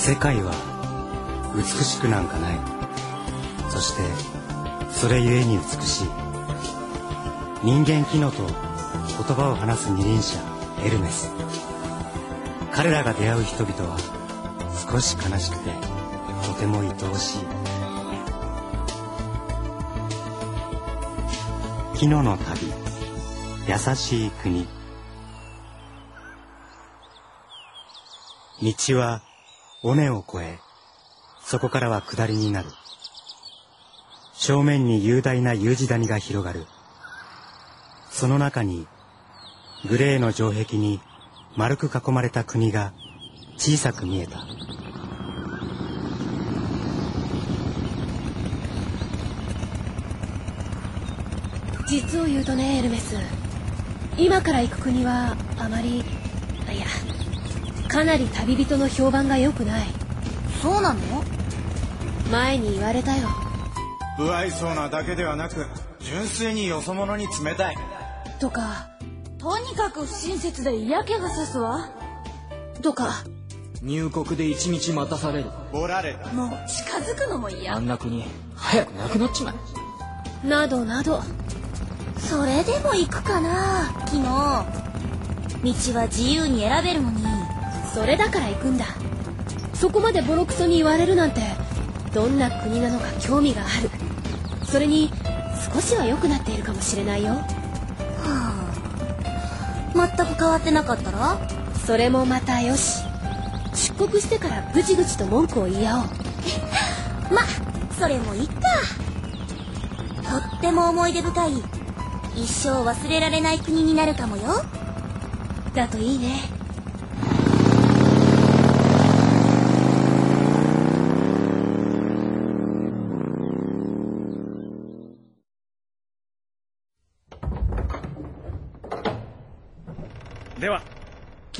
世界は美しくなんかない。そしてそれゆえに美しい。人間機能と言葉を話す二輪車エルメス。彼らが出会う人々は少し悲しくてとても愛おしい。キノの旅優しい国。道は尾根を越えそこからは下りになる。正面に雄大な U 字谷が広がる。その中にグレーの城壁に丸く囲まれた国が小さく見えた。実を言うとねエルメス。今から行く国はあまりいや。かなり旅人の評判が良くない。そうなの？前に言われたよ。不愛想なだけではなく純粋によそ者に冷たい。とか。とにかく不親切で嫌気がさすわ。とか。入国で一日待たされる。ボラれた。もう近づくのもあ嫌んな国早くなくなっちまえなどなど。それでも行くかな昨日。道は自由に選べるのにそれだから行くんだ。そこまでボロクソに言われるなんてどんな国なのか興味がある。それに少しは良くなっているかもしれないよ。全く変わってなかったら？それもまたよし。出国してからぐちぐちと文句を言い合おう。まそれもいいか。とっても思い出深い。一生忘れられない国になるかもよ。だといいね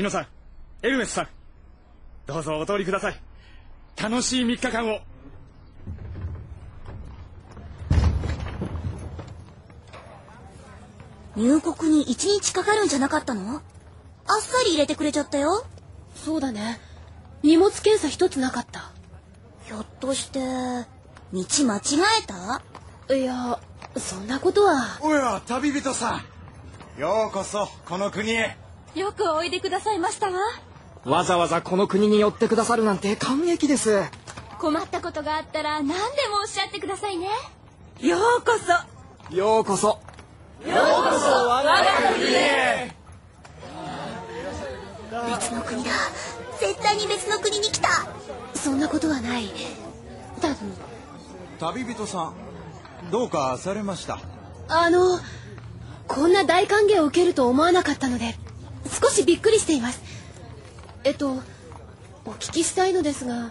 木野さんエルメスさんどうぞお通りください。楽しい3日間を。入国に一日かかるんじゃなかったの？あっさり入れてくれちゃったよ。そうだね。荷物検査一つなかった。ひょっとして道間違えた？いやそんなことは。おや旅人さん。ようこそこの国へよくおいでくださいましたわ。わざわざこの国に寄ってくださるなんて感激です。困ったことがあったら何でもおっしゃってくださいね。ようこそ。ようこそ。別の国だ。絶対に別の国に来た。そんなことはない。多分。旅人さんどうかされました？あのこんな大歓迎を受けると思わなかったので少しびっくりしています。えっとお聞きしたいのですが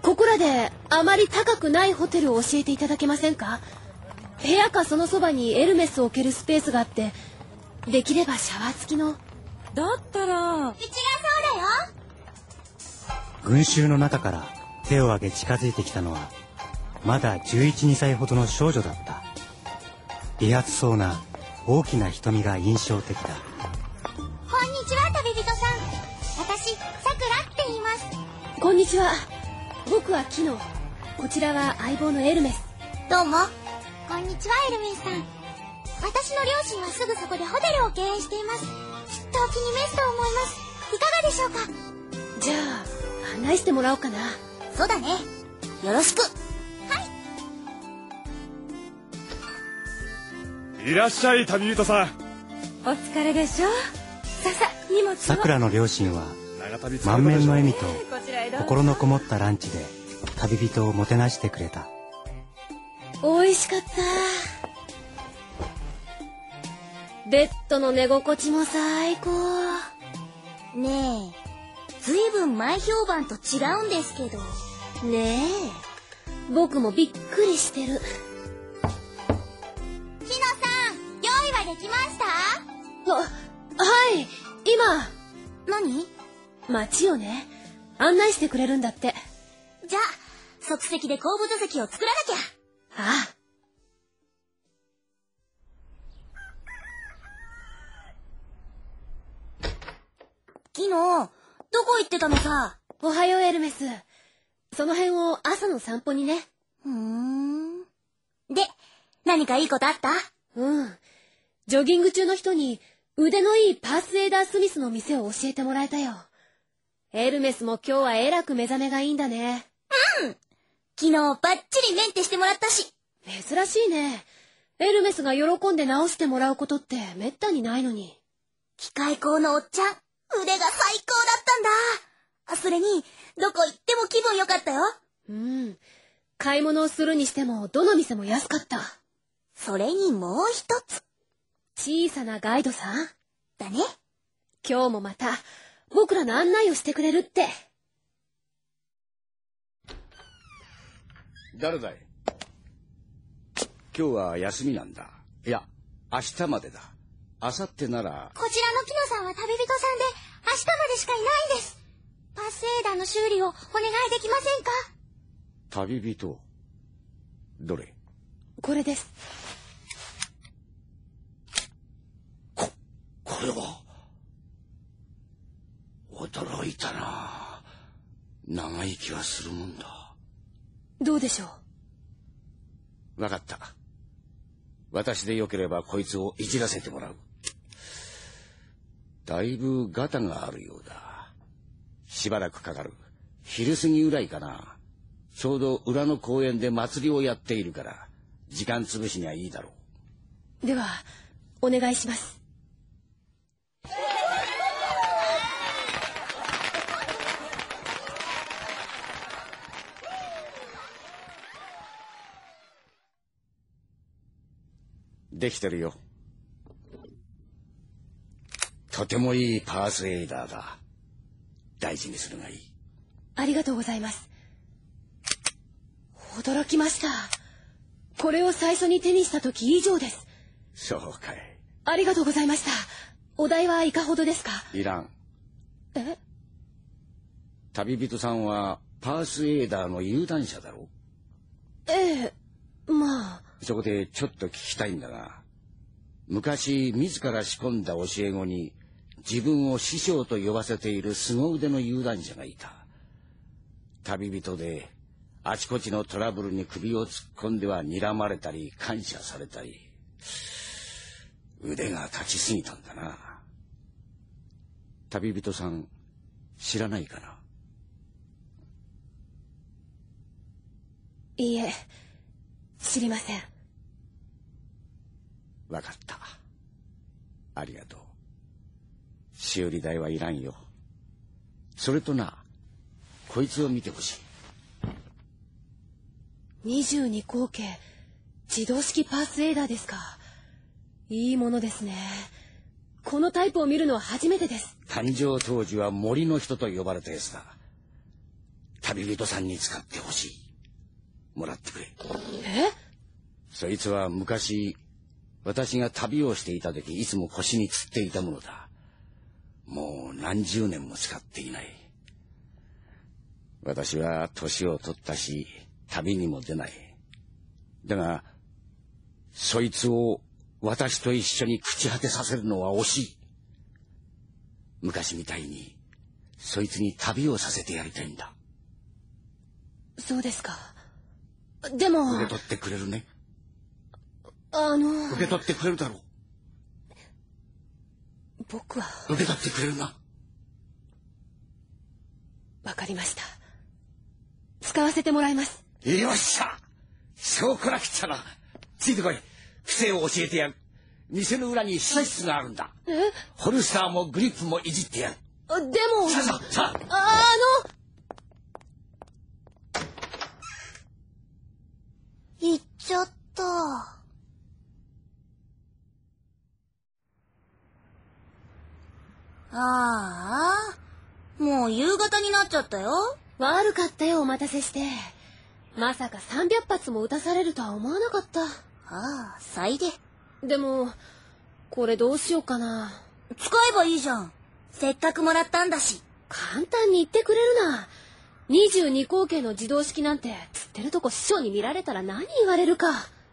ここらであまり高くないホテルを教えていただけませんか？部屋かそのそばにエルメスを置けるスペースがあってできればシャワー付きの。だったら。うちがそうだよ。群衆の中から手を挙げ近づいてきたのはまだ1112歳ほどの少女だった。威圧そうな大きな瞳が印象的だ。こんにちは旅人さん。私さくらって言います。こんにちは。僕はキノこちらは相棒のエルメス。どうも。こんにちはエルメイさん。私の両親はすぐそこでホテルを経営しています。きっとお気に召すと思います。いかがでしょうか？じゃあ案内してもらおうかな。そうだね。よろしくいらっしゃい旅人さん。お疲れでしょささ荷物さくらの両親は満面の笑みと心のこもったランチで旅人をもてなしてくれた。美味しかった。ベッドの寝心地も最高。ねえずいぶん前評判と違うんですけど。ねえ僕もびっくりしてるはい今何？街をね案内してくれるんだってじゃあ即席で後部座席を作らなきゃああ昨日どどこ行ってたのさ？おはようエルメス。その辺を朝の散歩にね。ふーん。で、何かいいことあった？うん。ジョギング中の人に腕のいいパースエイダー・スミスの店を教えてもらえたよ。エルメスも今日はえらく目覚めがいいんだね。昨日バッチリメンテしてもらったし。珍しいね。エルメスが喜んで直してもらうことってめったにないのに。機械工のおっちゃん、腕が最高だったんだ。あそれに、どこ行っても気分良かったよ。うん。買い物をするにしてもどの店も安かった。それにもう一つ。小さなガイドさん。だね。今日もまた僕らの案内をしてくれるって。誰だい？今日は休みなんだ。いや、明日までだ。明後日なら、こちらのキノさんは旅人さんで、明日までしかいないんです。パスエーダーの修理をお願いできませんか？旅人？どれ？これです。こ、これは。驚いたな。長生きはするもんだ。どうでしょう？わかった。私でよければこいつをいじらせてもらう。だいぶガタがあるようだ。しばらくかかる。昼過ぎぐらいかな。ちょうど裏の公園で祭りをやっているから、時間潰しにはいいだろう。では、お願いします。できてるよ。とてもいいパースエイダーだ。大事にするがいい。ありがとうございます。驚きました。これを最初に手にした時以上です。そうかい。ありがとうございました。お代はいかほどですか？いらん。え？旅人さんはパースエイダーの有段者だろええ、まあ、そこでちょっと聞きたいんだが、昔自ら仕込んだ教え子に自分を師匠と呼ばせている凄腕の有段者がいた。旅人であちこちのトラブルに首を突っ込んでは睨まれたり感謝されたり、腕が立ちすぎたんだな。旅人さん知らないかな？いいえ、知りません。わかった。ありがとう。修理代はいらんよ。それとな、こいつを見てほしい。22口径、自動式パースエイダーですか。いいものですね。このタイプを見るのは初めてです。誕生当時は森の人と呼ばれたやつだ。旅人さんに使ってほしい。もらってくれ。え？そいつは昔、私が旅をしていた時いつも腰につっていたものだ。もう何十年も使っていない。私は年を取ったし、旅にも出ない。だが、そいつを私と一緒に朽ち果てさせるのは惜しい。昔みたいに、そいつに旅をさせてやりたいんだ。そうですか。でも、受け取ってくれるね。あの、受け取ってくれるだろう。僕は、受け取ってくれるな。わかりました。使わせてもらいます。よっしゃそうこなくっちゃな。ついてこい。癖を教えてやる。店の裏に試室があるんだ。え？ホルスターもグリップもいじってやる。あでも、さあさあ、さあ。ああの、行っちゃった。ああ、もう夕方になっちゃったよ。悪かったよ、お待たせして。まさか300発も撃たされるとは思わなかった。ああ、最低。でも、これどうしようかな。使えばいいじゃん。せっかくもらったんだし。簡単に言ってくれるな。22口径の自動式なんて、釣ってるとこ師匠に見られたら何言われるか。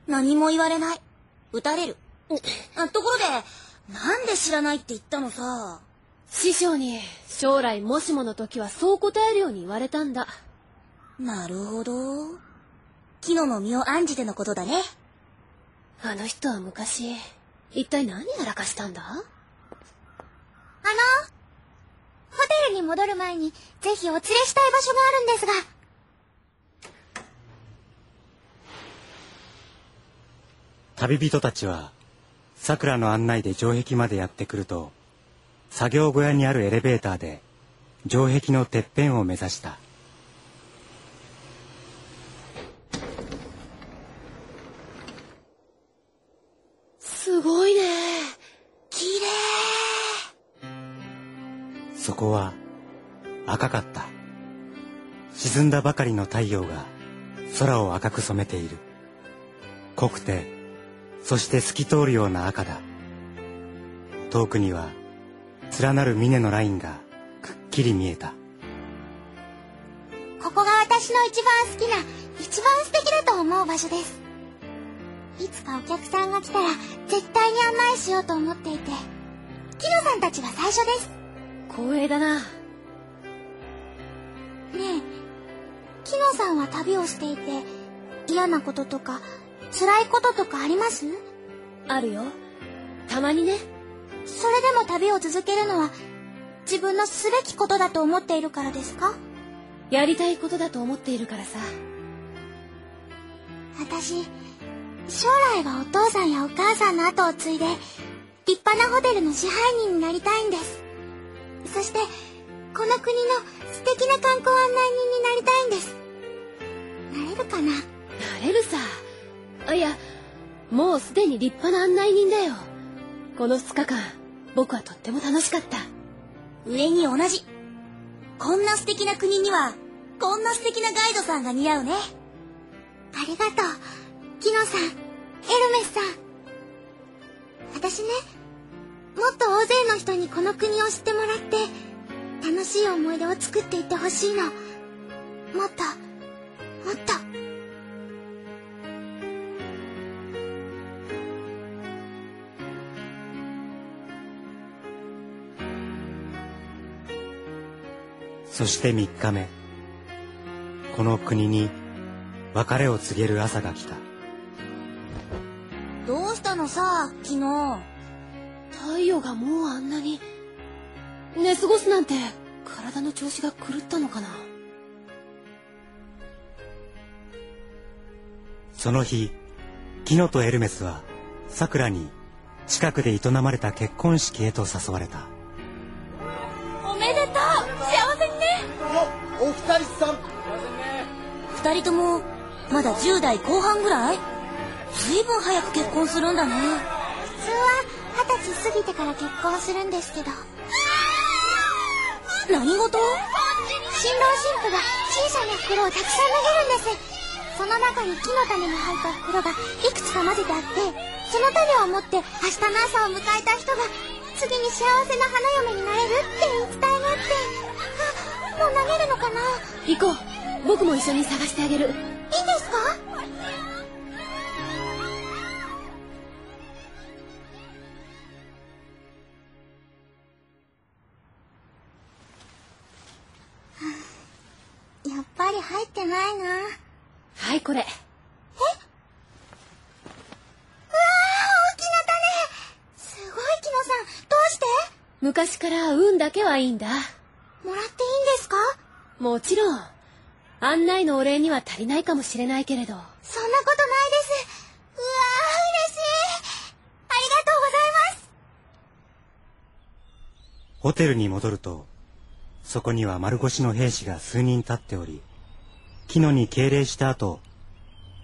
何も言われない。撃たれる。あところで、なんで知らないって言ったのさ。師匠に将来もしもの時はそう答えるように言われたんだなるほど。木のの実を案じてのことだね。あの人は昔一体何やらかしたんだ？あの、ホテルに戻る前にぜひお連れしたい場所があるんですが。旅人たちは桜の案内で城壁までやってくると作業小屋にあるエレベーターで城壁のてっぺんを目指した。すごいね。綺麗。そこは赤かった。沈んだばかりの太陽が空を赤く染めている。濃くてそして透き通るような赤だ。遠くには連なる峰のラインがくっきり見えた。ここが私の一番好きな、一番素敵だと思う場所です。いつかお客さんが来たら絶対に案内しようと思っていて、キノさんたちが最初です。光栄だな。ねえ、キノさんは旅をしていて嫌なこととか辛いこととかあります？あるよ。たまにねそれでも旅を続けるのは自分のすべきことだと思っているからですか？やりたいことだと思っているからさ。私、将来はお父さんやお母さんの後を継いで立派なホテルの支配人になりたいんです。そして、この国の素敵な観光案内人になりたいんです。なれるかな？なれるさ。あいやもうすでに立派な案内人だよこの2日間僕はとっても楽しかった上に同じ。こんな素敵な国には、こんな素敵なガイドさんが似合うね。ありがとう、キノさん、エルメスさん。私ね、もっと大勢の人にこの国を知ってもらって、楽しい思い出を作っていってほしいの。もっと、もっと。そして3日目。この国に別れを告げる朝が来た。どうしたのさ、昨日。太陽がもうあんなに寝過ごすなんて体の調子が狂ったのかな。その日キノとエルメスはさくらに近くで営まれた結婚式へと誘われたお二人さん二人とも、まだ10代後半ぐらい？ずいぶん早く結婚するんだね。普通は、二十歳過ぎてから結婚するんですけど。何事？新郎新婦が小さな袋をたくさん投げるんです。その中に木の種に入った袋がいくつか混ぜてあって、その種を持って明日の朝を迎えた人が、次に幸せな花嫁になれるって言い伝えがあって、あ、もう投げる行こう。僕も一緒に探してあげる。いいんですか？やっぱり入ってないな。はいこれ。大きな種。すごい、さん。どうして？昔から運だけはいいんだ。もらっていいんですか？もちろん案内のお礼には足りないかもしれないけれどそんなことないです。うわー、嬉しい。ありがとうございます。ホテルに戻るとそこには丸腰の兵士が数人立っておりキノに敬礼した後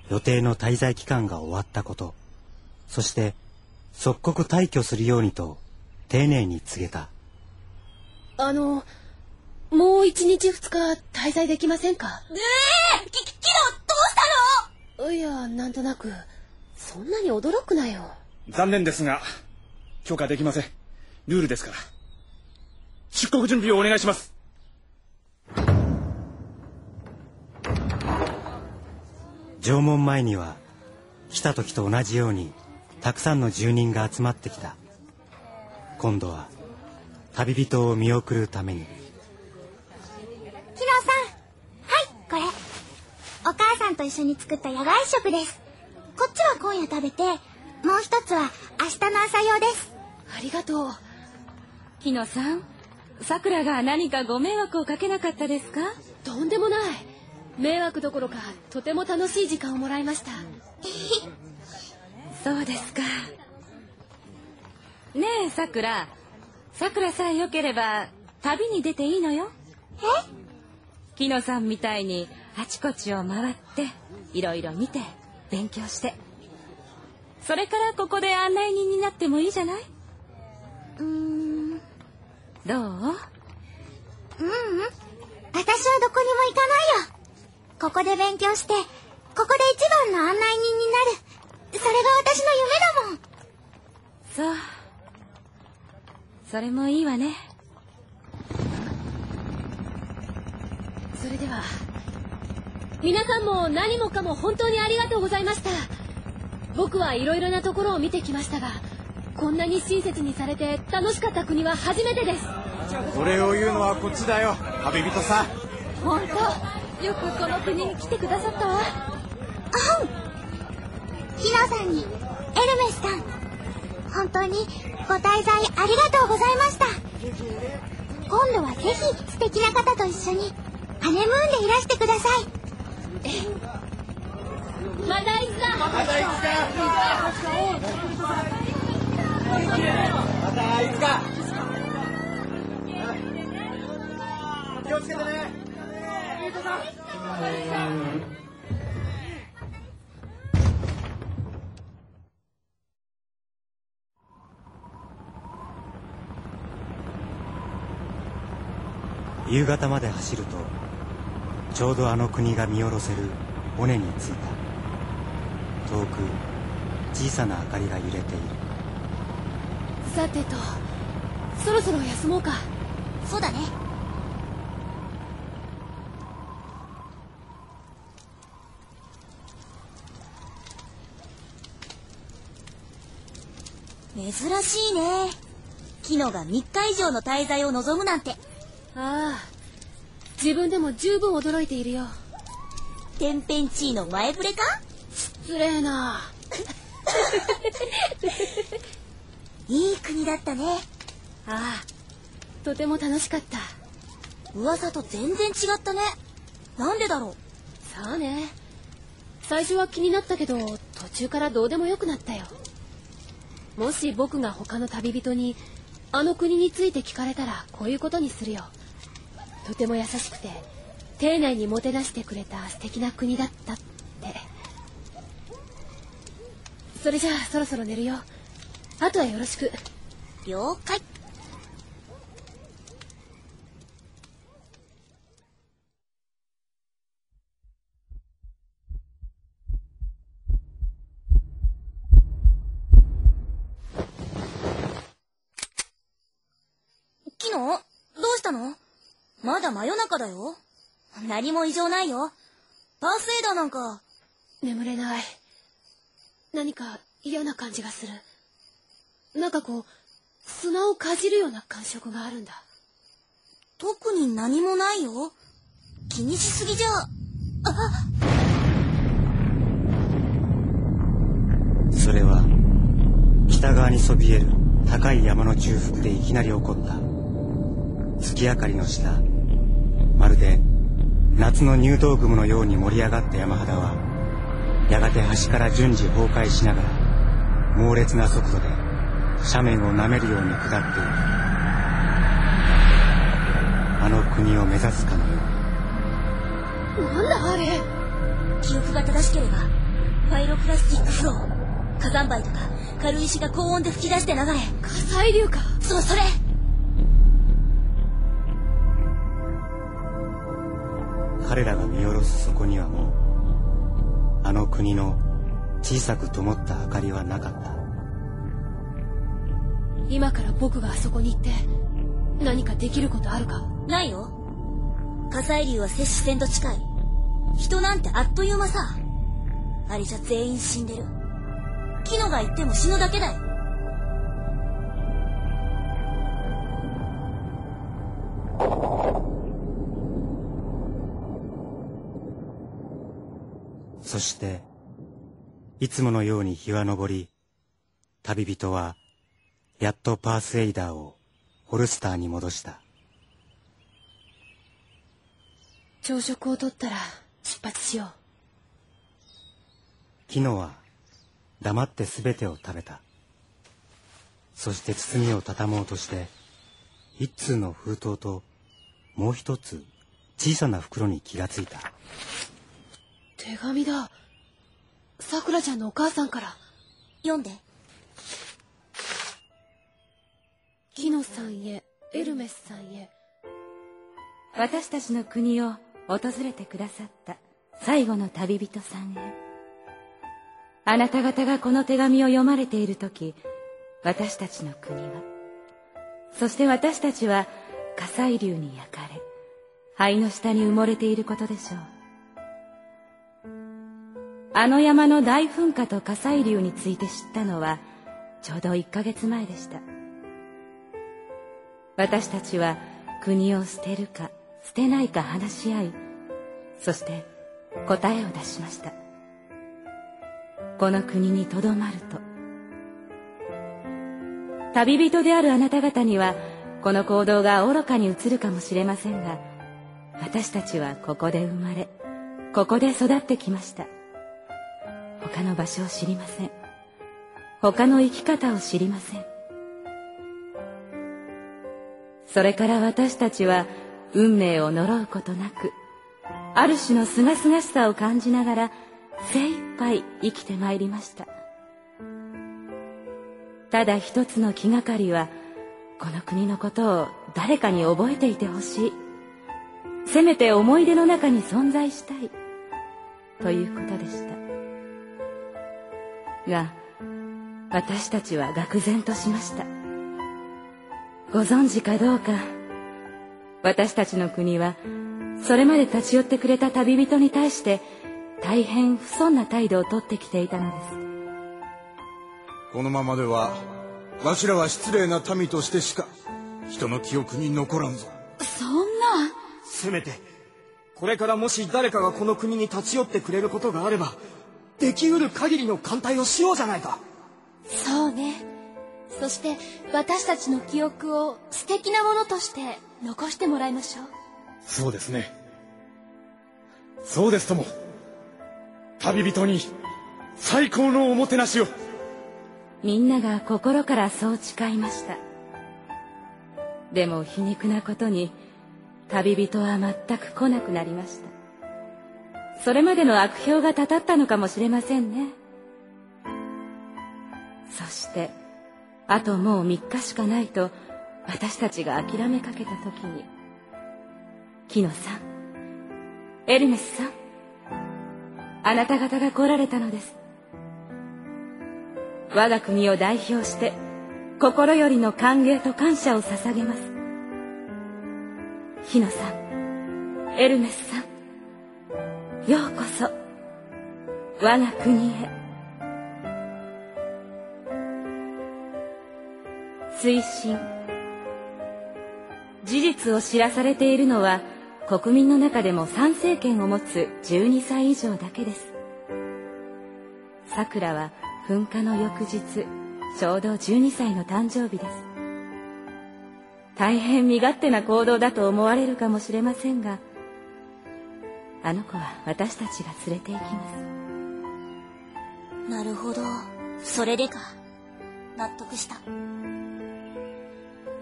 予定の滞在期間が終わったことそして即刻退去するようにと丁寧に告げたあのもう一日二日滞在できませんか？ええき、き、キノ、どうしたのいやなんとなくそんなに驚くなよ残念ですが許可できませんルールですから出国準備をお願いします縄文前には来た時と同じようにたくさんの住人が集まってきた今度は旅人を見送るためにキノさんはいこれお母さんと一緒に作った野外食です。こっちは今夜食べてもう一つは明日の朝用です。ありがとう。キノさんさくらが何かご迷惑をかけなかったですか？とんでもない。迷惑どころかとても楽しい時間をもらいました。そうですか。ねえさくらさくらさえよければ旅に出ていいのよ。え？キノさんみたいにあちこちを回っていろいろ見て勉強して。それからここで案内人になってもいいじゃない？うーん。どうう？うん。私はどこにも行かないよ。ここで勉強してここで一番の案内人になる。それが私の夢だもん。そう。それもいいわねそれでは。皆さんも何もかも本当にありがとうございました。僕はいろいろなところを見てきましたがこんなに親切にされて楽しかった国は初めてです。お礼を言うのはこっちだよ旅人さん。本当？よくこの国に来てくださったわ。ヒノさんにエルメスさん。本当にご滞在ありがとうございました。今度はぜひ素敵な方と一緒にハネムーンでいらしてください。またいつか。またいつか。気をつけてね夕方まで走るとちょうどあの国が見下ろせる尾根に着いた。遠く小さな明かりが揺れている。さてとそろそろ休もうか。そうだね。珍しいね。キノが3日以上の滞在を望むなんて。ああ自分でも十分驚いているよ。天変地異の前触れか？失礼な。いい国だったね。ああとても楽しかった。噂と全然違ったね。なんでだろう？さあね。最初は気になったけど途中からどうでもよくなったよ。もし僕が他の旅人にあの国について聞かれたらこういうことにするよとても優しくて丁寧にもてなしてくれた素敵な国だったって。それじゃあそろそろ寝るよ。あとはよろしく。了解キノどうしたのまだよ。何も異常ないよ。パースエイダーなんか。眠れない。何か嫌な感じがする。なんかこう砂をかじるような感触があるんだ。特に何もないよ。気にしすぎじゃ。それは北側にそびえる高い山の中腹でいきなり起こった。月明かりの下まるで夏の入道雲のように盛り上がった山肌はやがて端から順次崩壊しながら猛烈な速度で斜面を舐めるように下っていくあの国を目指すかのよう。なんだあれ。記憶が正しければパイロプラスティックフロー火山灰とか軽石が高温で噴き出して流れ。火砕流か。そうそれ彼らが見下ろすそこにはもうあの国の小さく灯った明かりはなかった。今から僕があそこに行って何かできることあるか？ないよ。火砕流は摂氏線と近い。人なんてあっという間さ。あれじゃ全員死んでる。キノが行っても死ぬだけだよそしていつものように日は昇り旅人はやっとパースエイダーをホルスターに戻した。朝食をとったら出発しよう。キノは黙ってすべてを食べた。そして包みを畳もうとして一通の封筒ともう一つ小さな袋に気がついた手紙だ。さくらちゃんのお母さんから。読んで。キノさんへエルメスさんへ。私たちの国を訪れてくださった最後の旅人さんへ。あなた方がこの手紙を読まれている時私たちの国は。そして私たちは火砕流に焼かれ灰の下に埋もれていることでしょうあの山の大噴火と火砕流について知ったのはちょうど1ヶ月前でした。私たちは国を捨てるか捨てないか話し合いそして答えを出しました。この国にとどまると旅人であるあなた方にはこの行動が愚かに映るかもしれませんが私たちはここで生まれここで育ってきました。他の場所を知りません。他の生き方を知りません。それから私たちは運命を呪うことなくある種の清々しさを感じながら精一杯生きてまいりました。ただ一つの気がかりはこの国のことを誰かに覚えていてほしい。せめて思い出の中に存在したい。ということでした。が私たちは愕然としました。ご存知かどうか私たちの国はそれまで立ち寄ってくれた旅人に対して大変不遜な態度をとってきていたのです。このままではわしらは失礼な民としてしか人の記憶に残らんぞ。そんな。せめてこれからもし誰かがこの国に立ち寄ってくれることがあればできうる限りの艦隊をしようじゃないか。そうね。そして私たちの記憶を素敵なものとして残してもらいましょう。そうですね。そうですとも旅人に最高のおもてなしを。みんなが心からそう誓いました。でも皮肉なことに旅人は全く来なくなりましたそれまでの悪評がたたったのかもしれませんね。そしてあともう3日しかないと私たちが諦めかけた時にキノさんエルメスさんあなた方が来られたのです。我が国を代表して心よりの歓迎と感謝を捧げます。ヒノさんエルメスさんようこそ。我が国へ。推進事実を知らされているのは国民の中でも参政権を持つ12歳以上だけです。さくらは噴火の翌日ちょうど12歳の誕生日です。大変身勝手な行動だと思われるかもしれませんがあの子は私たちが連れて行きます。なるほど。それでか。納得した。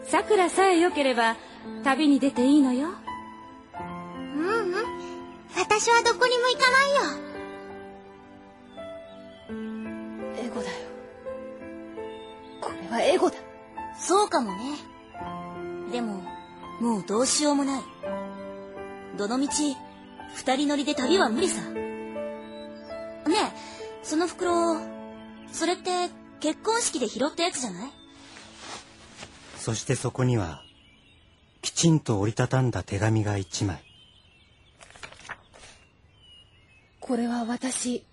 さくらさえ良ければ旅に出ていいのよ。ううんうん。私はどこにも行かないよ。エゴだよ。これはエゴだ。そうかもね。でももうどうしようもない。どのみち二人乗りで旅は無理さ。ねえその袋それって結婚式で拾ったやつじゃない？そしてそこにはきちんと折りたたんだ手紙が一枚。これは私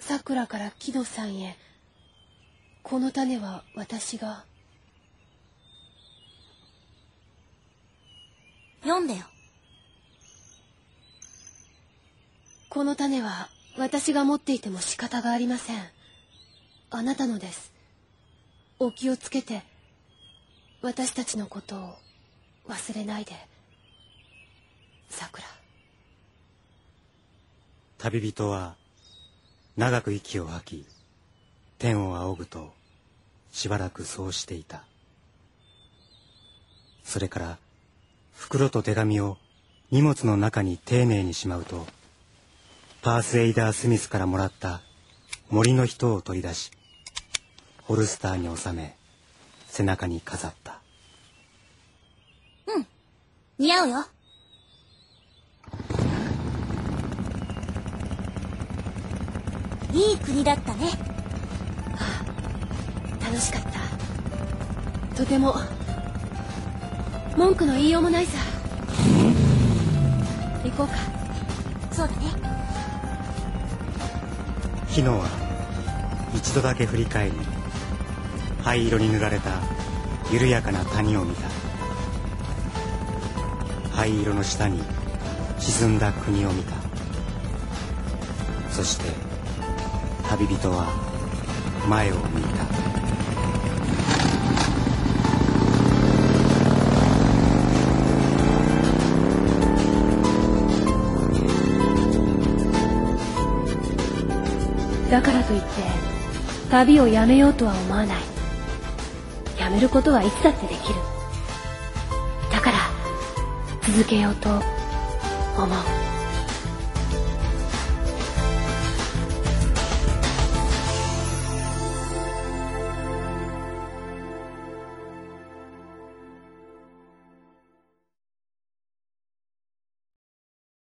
さくらから木戸さんへ。この種は私が。読んでよこの種は私が持っていても仕方がありません。あなたのです。お気をつけて。私たちのことを忘れないで。さくら。旅人は長く息を吐き天を仰ぐとしばらくそうしていた。それから袋と手紙を荷物の中に丁寧にしまうとパースエイダー・スミスからもらった森の人を取り出しホルスターに収め背中に飾った。うん。似合うよ。いい国だったね。楽しかった。とても。文句の言いようもないさ。行こうか。そうだね昨日は一度だけ振り返り灰色に塗られた緩やかな谷を見た。灰色の下に沈んだ国を見た。そして旅人は前を向いた。だからといって旅をやめようとは思わない。やめることはいつだってできる。だから続けようと思う。